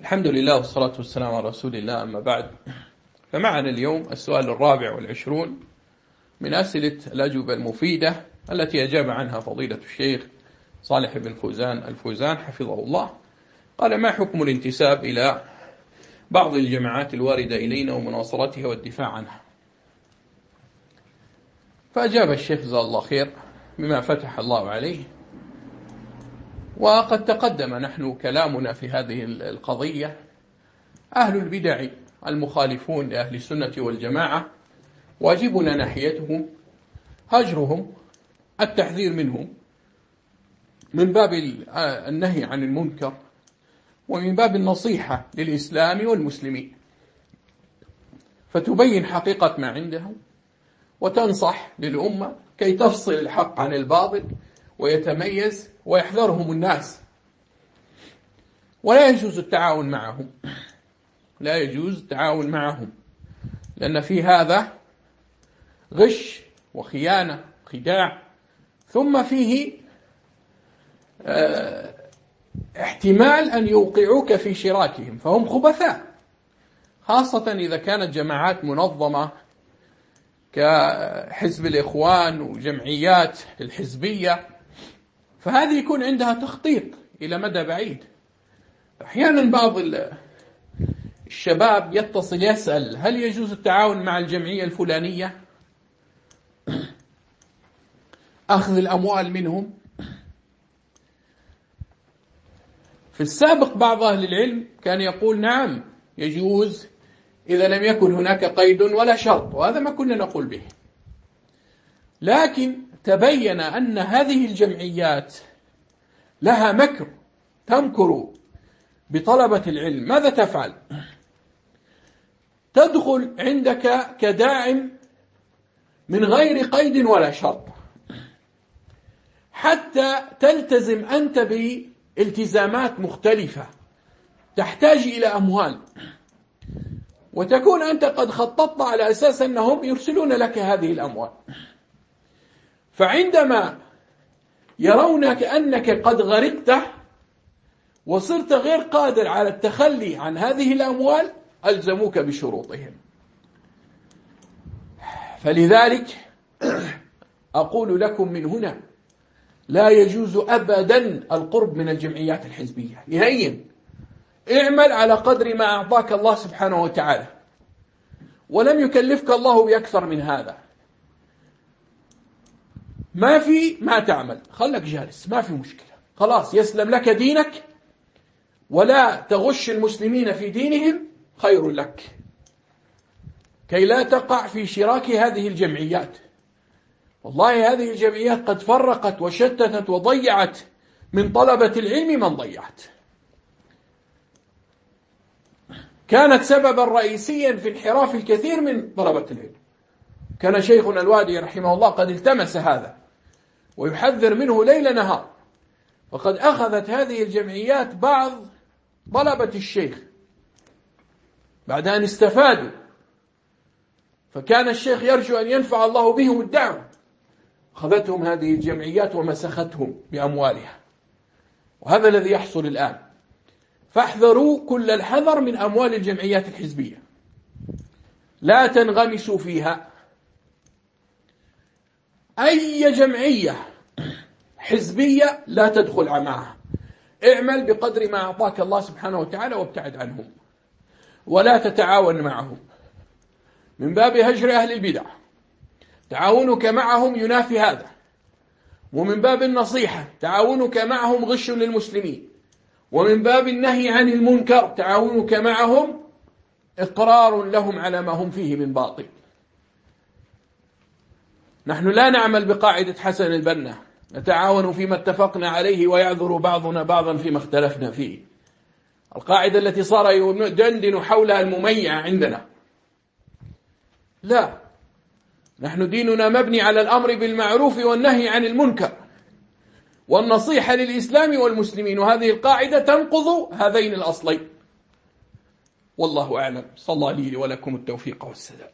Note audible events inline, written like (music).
الحمد لله والصلاة والسلام على رسول الله أما بعد. فمعنا اليوم السؤال الرابع والعشرون من أسئلة الأجوبة المفيدة التي أجاب عنها فضيلة الشيخ صالح بن فوزان الفوزان حفظه الله. قال ما حكم الانتساب إلى بعض الجماعات الواردة إلينا ومناصرتها والدفاع عنها؟ فأجاب الشيخ جزاه الله خير بما فتح الله عليه. وقد تقدم نحن كلامنا في هذه القضية. أهل البدع المخالفون لأهل السنة والجماعة واجبنا ناحيتهم هجرهم التحذير منهم. من باب النهي عن المنكر ومن باب النصيحة للإسلام والمسلمين. فتبين حقيقة ما عندهم وتنصح للأمة كي تفصل الحق عن الباطل ويتميز ويحذرهم الناس. ولا يجوز التعاون معهم. لا يجوز التعاون معهم. لأن في هذا غش وخيانة خداع ثم فيه آه احتمال أن يوقعوك في شراكهم. فهم خبثاء. خاصة إذا كانت جماعات منظمة كحزب الإخوان وجمعيات الحزبية فهذه يكون عندها تخطيط إلى مدى بعيد. أحيانا بعض الشباب يتصل يسأل هل يجوز التعاون مع الجمعية الفلانية؟ (clears throat) أخذ الأموال منهم. في السابق بعض أهل العلم كان يقول نعم يجوز إذا لم يكن هناك قيد ولا شرط وهذا ما كنا نقول به. لكن تبين أن هذه الجمعيات لها مكر تمكر بطلبة العلم. ماذا تفعل؟ تدخل عندك كداعم من غير قيد ولا شرط حتى تلتزم أنت بالتزامات مختلفة تحتاج إلى أموال وتكون أنت قد خططت على أساس أنهم يرسلون لك هذه الأموال. فعندما يرونك أنك قد غرقت وصرت غير قادر على التخلي عن هذه الأموال ألزموك بشروطهم. فلذلك أقول لكم من هنا لا يجوز أبدا القرب من الجمعيات الحزبية. نهائيا اعمل على قدر ما أعطاك الله سبحانه وتعالى. ولم يكلفك الله بأكثر من هذا. ما في ما تعمل. خلك جالس ما في مشكلة. خلاص يسلم لك دينك ولا تغش المسلمين في دينهم خير لك. كي لا تقع في شراك هذه الجمعيات. والله هذه الجمعيات قد فرقت وشتتت وضيعت من طلبة العلم من ضيعت. كانت سببا رئيسيا في انحراف الكثير من طلبة العلم. كان شيخنا الوادي رحمه الله قد التمس هذا. ويحذر منه ليل نهار. وقد أخذت هذه الجمعيات بعض طلبة الشيخ بعد أن استفادوا. فكان الشيخ يرجو أن ينفع الله بهم الدعوة. أخذتهم هذه الجمعيات ومسختهم بأموالها. وهذا الذي يحصل الآن. فاحذروا كل الحذر من أموال الجمعيات الحزبية. لا تنغمسوا فيها. أي جمعية حزبية لا تدخل معها اعمل بقدر ما أعطاك الله سبحانه وتعالى وابتعد عنهم. ولا تتعاون معهم. من باب هجر أهل البدع. تعاونك معهم ينافي هذا. ومن باب النصيحة تعاونك معهم غش للمسلمين. ومن باب النهي عن المنكر تعاونك معهم إقرار لهم على ما هم فيه من باطل. نحن لا نعمل بقاعدة حسن البنا. نتعاون فيما اتفقنا عليه ويعذر بعضنا بعضا فيما اختلفنا فيه. القاعدة التي صار يدندن حولها المميع عندنا. لا. نحن ديننا مبني على الأمر بالمعروف والنهي عن المنكر. والنصيحة للإسلام والمسلمين. وهذه القاعدة تنقض هذين الأصلين. والله أعلم. صلى لي ولكم التوفيق والسداد.